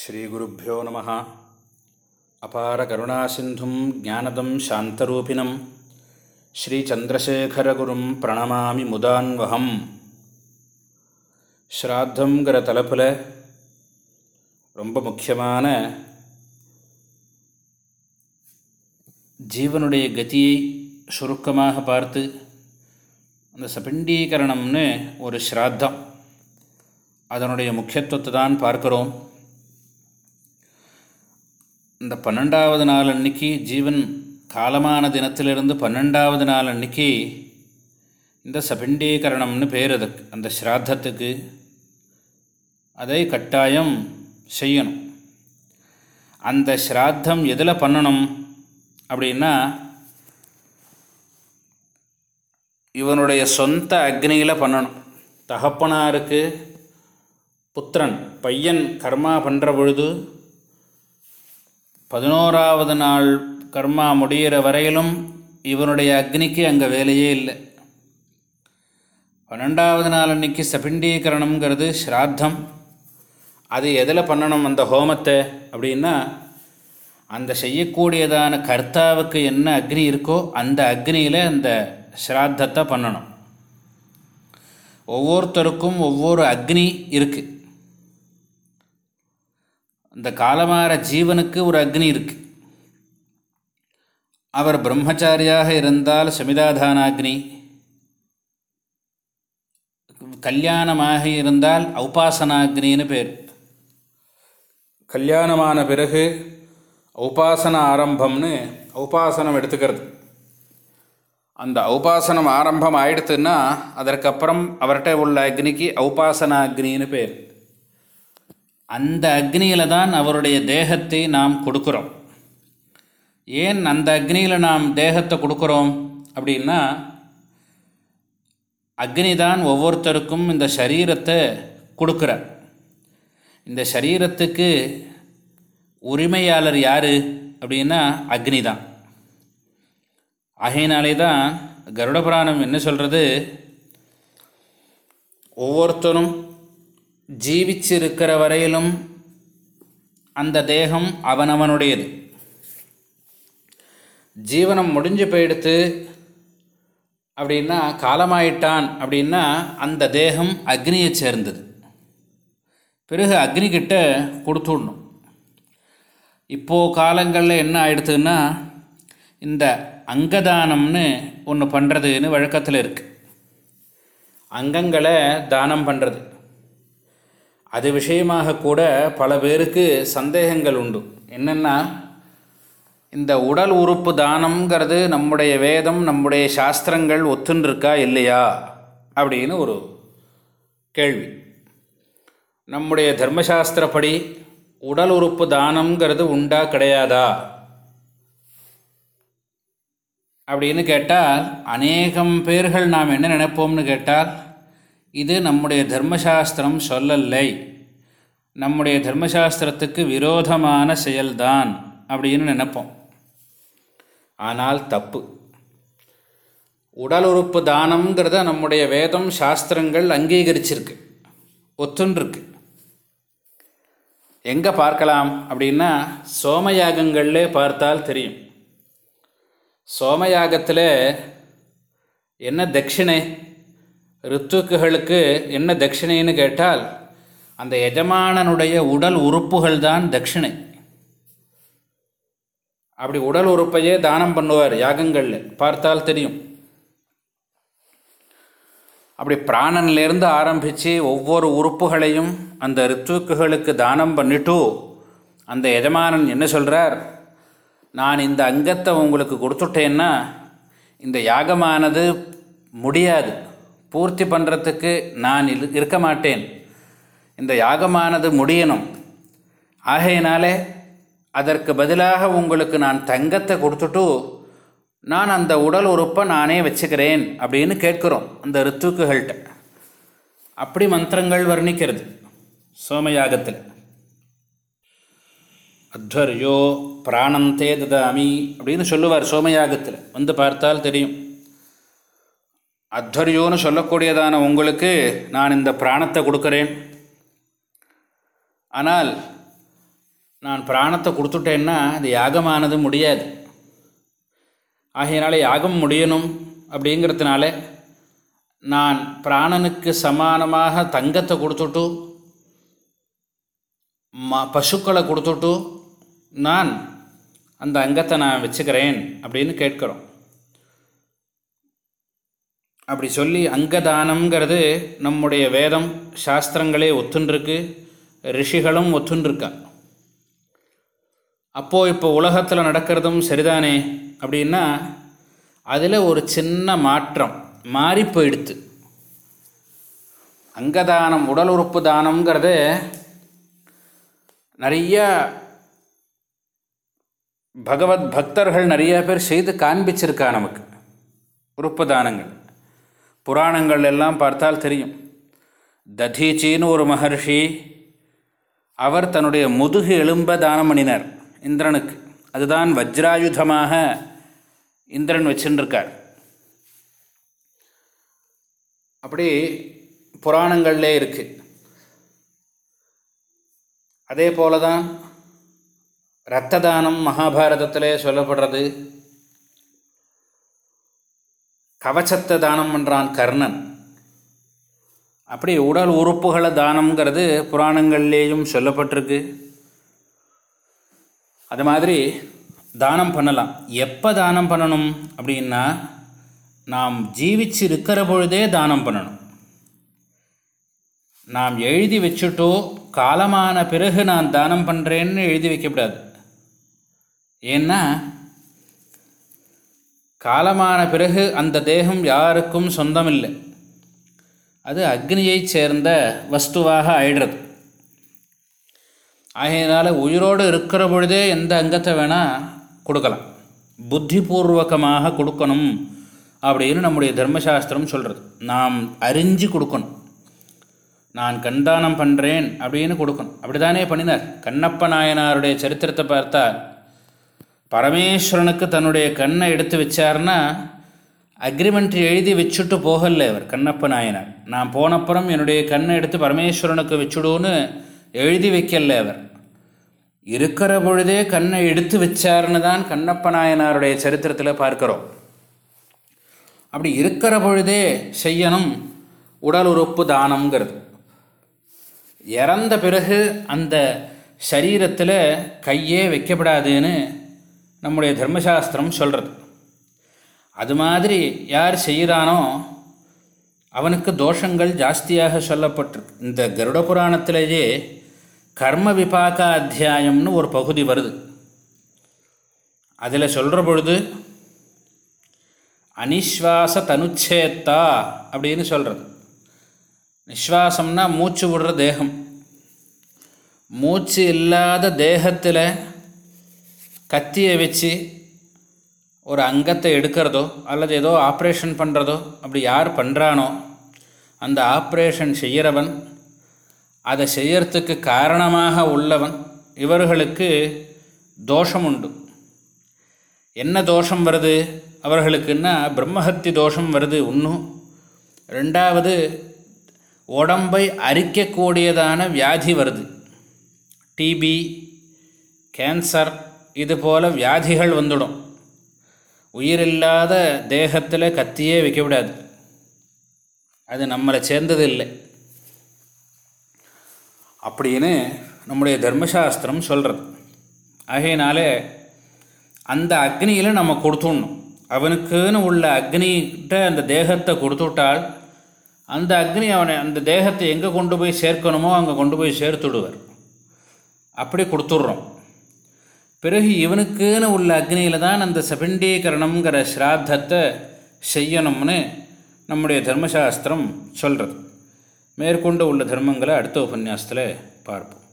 ஸ்ரீகுருப்போ நம. அபார கருணாசிந்தும் ஜானதம் சாந்தரூபிணம். ஸ்ரீச்சந்திரசேகரகுரும் பிரணமாமி முதான்வகம். ஸ்ராத்தங்கிற தலைப்பில் ரொம்ப முக்கியமான ஜீவனுடைய கதியை சுருக்கமாக பார்த்து அந்த சபிண்டீகரணம்னு ஒரு ஸ்ராத்தம். அதனுடைய முக்கியத்துவத்தை தான் பார்க்குறோம். இந்த பன்னெண்டாவது நாள் அன்னைக்கு ஜீவன் காலமான தினத்திலிருந்து பன்னெண்டாவது நாள் அன்னைக்கு இந்த சபிண்டீகரணம்னு பேர் அதுக்கு அந்த ஸ்ராத்தத்துக்கு. அதை கட்டாயம் செய்யணும். அந்த ஸ்ராத்தம் எதில் பண்ணணும் அப்படின்னா இவனுடைய சொந்த அக்னியில் பண்ணணும். தகப்பனாருக்கு புத்திரன் பையன் கர்மா பண்ணுற பொழுது பதினோராவது நாள் கர்மா முடிகிற வரையிலும் இவனுடைய அக்னிக்கு அங்கே வேலையே இல்லை. பன்னெண்டாவது நாள் அன்னைக்கு சபிண்டீகரணம்ங்கிறது ஸ்ராத்தம். அது எதில் பண்ணணும் அந்த ஹோமத்தை அப்படின்னா அந்த செய்யக்கூடியதான கர்த்தாவுக்கு என்ன அக்னி இருக்கோ அந்த அக்னியில் அந்த ஸ்ராத்தத்தை பண்ணணும். ஒவ்வொருத்தருக்கும் ஒவ்வொரு அக்னி இருக்குது இந்த காலமாற ஜீவனுக்கு ஒரு அக்னி இருக்குது அவர் பிரம்மச்சாரியாக இருந்தால் சமிதாதானாக்னி. கல்யாணமாக இருந்தால் உபாசனாக்னின்னு பேர். கல்யாணமான பிறகு உபாசன ஆரம்பம்னு உபாசனம் எடுத்துக்கிறது. அந்த உபாசனம் ஆரம்பம் ஆயிடுத்துன்னா அதற்கப்புறம் அவர்கிட்ட உள்ள அக்னிக்கு உபாசனாக்னின்னு பேர். அந்த அக்னியில் தான் அவருடைய தேகத்தை நாம் கொடுக்குறோம். ஏன் அந்த அக்னியில் நாம் தேகத்தை கொடுக்குறோம்? அப்படின்னா அக்னி தான் ஒவ்வொருத்தருக்கும் இந்த சரீரத்தை கொடுக்குறார். இந்த சரீரத்துக்கு உரிமையாளர் யார்? அப்படின்னா அக்னி தான். ஆகையினாலே தான் கருட புராணம் என்ன சொல்கிறது ஒவ்வொருத்தரும் ஜீவிச்சிருக்கிற வரையிலும் அந்த தேகம் அவனவனுடையது. ஜீவனம் முடிஞ்சு போயிடுத்து அப்படின்னா காலமாயிட்டான் அப்படின்னா அந்த தேகம் அக்னியை சேர்ந்தது. பிறகு அக்னிக்கிட்ட கொடுத்துடணும். இப்போது காலங்களில் என்ன ஆயிடுதுன்னா இந்த அங்கதானம்னு ஒன்று பண்ணுறதுன்னு வழக்கத்தில் இருக்குது அங்கங்களை தானம் பண்ணுறது அது விஷயமாக கூட பல பேருக்கு சந்தேகங்கள் உண்டு. என்னென்னா இந்த உடல் உறுப்பு தானம்ங்கிறது நம்முடைய வேதம் நம்முடைய சாஸ்திரங்கள் ஒத்துன்றிருக்கா இல்லையா? அப்படின்னு ஒரு கேள்வி. நம்முடைய தர்மசாஸ்திரப்படி உடல் உறுப்பு தானம்ங்கிறது உண்டா கிடையாதா? அப்படின்னு கேட்டால் அநேகம் பேர்கள் நாம் என்ன நினைப்போம்னு கேட்டால் இது நம்முடைய தர்மசாஸ்திரம் சொல்லலை. நம்முடைய தர்மசாஸ்திரத்துக்கு விரோதமான செயல்தான் அப்படின்னு நினைப்போம். ஆனால் தப்பு. உடல் உறுப்பு தானம்ங்கிறத நம்முடைய வேதம் சாஸ்திரங்கள் அங்கீகரிச்சிருக்கு. ஒத்துன்றிருக்கு எங்கே பார்க்கலாம் அப்படின்னா சோமயாகங்கள்லே பார்த்தால் தெரியும். சோமயாகத்தில் என்ன தட்சிணை? ரித்துக்குகளுக்கு என்ன தட்சிணைன்னு கேட்டால் அந்த எஜமானனுடைய உடல் உறுப்புகள் தான் தட்சிணை. அப்படி உடல் உறுப்பையே தானம் பண்ணுவார் யாகங்களில். பார்த்தால் தெரியும். அப்படி பிராணன்லேருந்து ஆரம்பித்து ஒவ்வொரு உறுப்புகளையும் அந்த ரித்துக்குகளுக்கு தானம் பண்ணிட்டு அந்த எஜமானன் என்ன சொல்கிறார் நான் இந்த அங்கத்தை உங்களுக்கு கொடுத்துட்டேன்னா இந்த யாகமானது முடியாது. பூர்த்தி பண்ணுறதுக்கு நான் இருக்க மாட்டேன். இந்த யாகமானது முடியணும். ஆகையினாலே அதற்கு பதிலாக உங்களுக்கு நான் தங்கத்தை கொடுத்துட்டு நான் அந்த உடல் உறுப்பை நானே வச்சுக்கிறேன் அப்படின்னு கேட்குறோம் அந்த ரித்துக்குகள்கிட்ட. அப்படி மந்திரங்கள் வர்ணிக்கிறது சோமயாகத்தில். அத்வர்யோ பிராணந்தே ததாமி அப்படின்னு சொல்லுவார் சோமயாகத்தில். வந்து பார்த்தால் தெரியும். அத்வர்யோன்னு சொல்லக்கூடியதான உங்களுக்கு நான் இந்த பிராணத்தை கொடுக்குறேன். ஆனால் நான் பிராணத்தை கொடுத்துட்டேன்னா அது யாகமானது முடியாது. ஆகையினால யாகம் முடியணும் அப்படிங்கிறதுனால நான் பிராணனுக்கு சமானமாக தங்கத்தை கொடுத்துட்டு ம பசுக்களை கொடுத்துட்டு நான் அந்த அங்கத்தை நான் வச்சுக்கிறேன் அப்படின்னு கேட்குறோம். அப்படி சொல்லி அங்கதானம்ங்கிறது நம்முடைய வேதம் சாஸ்திரங்களே ஒத்துன்ருக்கு ரிஷிகளும் ஒத்துன்ருக்கா அப்போது இப்போ உலகத்தில் நடக்கிறதும் சரிதானே? அப்படின்னா அதில் ஒரு சின்ன மாற்றம் மாறி போயிடுத்து. அங்கதானம் உடல் உறுப்பு தானம்ங்கிறது நிறைய பகவத் பக்தர்கள் நிறைய பேர் செய்து காண்பிச்சிருக்கா நமக்கு. உறுப்பு தானங்கள். புராணங்கள் எல்லாம் பார்த்தால் தெரியும். ததீச்சின்னு ஒரு மகர்ஷி அவர் தன்னுடைய முதுகு எலும்ப தானம் பண்ணினார் இந்திரனுக்கு. அதுதான் வஜ்ராயுதமாக இந்திரன் வச்சுருக்கார் அப்படி புராணங்கள்லே இருக்குது அதே போல தான் இரத்த தானம் மகாபாரதத்திலே சொல்லப்படுறது. கவச்சத்தை தானம் பண்ணுறான் கர்ணன். அப்படி உடல் உறுப்புகளை தானம்ங்கிறது புராணங்கள்லேயும் சொல்லப்பட்டிருக்கு. அது மாதிரி தானம் பண்ணலாம். எப்போ தானம் பண்ணணும் அப்படின்னா நாம் ஜீவிச்சு இருக்கிற பொழுதே தானம் பண்ணணும். நாம் எழுதி வச்சுட்டோ காலமான பிறகு நான் தானம் பண்ணுறேன்னு எழுதி வைக்கக்கூடாது. ஏன்னா காலமான பிறகு அந்த தேகம் யாருக்கும் சொந்தமில்லை. அது அக்னியைச் சேர்ந்த வஸ்துவாக ஆயிடுறது. ஆகையினால் உயிரோடு இருக்கிற பொழுதே எந்த அங்கத்தை வேணால் கொடுக்கலாம். புத்திபூர்வகமாக கொடுக்கணும் அப்படின்னு நம்முடைய தர்மசாஸ்திரம் சொல்கிறது நாம் அறிஞ்சு கொடுக்கணும். நான் கண்தானம் பண்ணுறேன் அப்படின்னு கொடுக்கணும். அப்படி தானே பண்ணினார். கண்ணப்ப நாயனாருடைய சரித்திரத்தை பார்த்தால் பரமேஸ்வரனுக்கு தன்னுடைய கண்ணை எடுத்து வச்சார்னா அக்ரிமெண்ட் எழுதி வச்சுட்டு போகல அவர் கண்ணப்ப நாயனார். நான் போனப்புறம் என்னுடைய கண்ணை எடுத்து பரமேஸ்வரனுக்கு வச்சுடுன்னு எழுதி வைக்கல அவர் இருக்கிற பொழுதே கண்ணை எடுத்து வச்சார்னு தான் கண்ணப்ப நாயனாருடைய சரித்திரத்தில் பார்க்குறோம். அப்படி இருக்கிற பொழுதே செய்யணும் உடல் உறுப்பு தானம்ங்கிறது. இறந்த பிறகு அந்த சரீரத்தில் கையே வைக்கப்படாதுன்னு நம்முடைய தர்மசாஸ்திரம் சொல்கிறது அது மாதிரி யார் செய்கிறானோ அவனுக்கு தோஷங்கள் ஜாஸ்தியாக சொல்லப்பட்டிருக்கு. இந்த கருட புராணத்திலேயே கர்ம விபாக அத்தியாயம்னு ஒரு பகுதி வருது. அதில் சொல்கிற பொழுது அனிஸ்வாச தனுச்சேத்தா அப்படின்னு சொல்கிறது நிஸ்வாசம்னா மூச்சு விடுற தேகம். மூச்சு இல்லாத தேகத்தில் கத்தியை வச்சு ஒரு அங்கத்தை எடுக்கிறதோ அல்லது ஏதோ ஆப்ரேஷன் பண்ணுறதோ அப்படி யார் பண்ணுறானோ அந்த ஆப்ரேஷன் செய்கிறவன் அதை செய்யறதுக்கு காரணமாக உள்ளவன் இவர்களுக்கு தோஷம் உண்டு. என்ன தோஷம் வருது? அவர்களுக்குன்னா பிரம்மஹத்தி தோஷம் வருது ஒன்றும் ரெண்டாவது உடம்பை அரிக்கக்கூடியதான வியாதி வருது. டிபி கேன்சர் இது போல் வியாதிகள் வந்துடும். உயிரில்லாத தேகத்தில் கத்தியே வைக்க விடாது அது நம்மளை சேர்ந்தது இல்லை அப்படின்னு நம்முடைய தர்மசாஸ்திரம் சொல்கிறது ஆகையினாலே அந்த அக்னியில் நம்ம கொடுத்துடணும். அவனுக்குன்னு உள்ள அக்னிகிட்ட அந்த தேகத்தை கொடுத்துட்டால் அந்த அக்னி அவனை அந்த தேகத்தை எங்கே கொண்டு போய் சேர்க்கணுமோ அங்கே கொண்டு போய் சேர்த்துடுவார். அப்படி கொடுத்துட்றோம். பிறகு இவனுக்குன்னு உள்ள அக்னியில் தான் அந்த சபிண்டீகரணம்ங்கிற ஸ்ராத்தத்தை செய்யணும்னு நம்முடைய தர்மசாஸ்திரம் சொல்கிறது மேற்கொண்டு உள்ள தர்மங்களை அடுத்த உபன்யாசத்தில் பார்ப்போம்.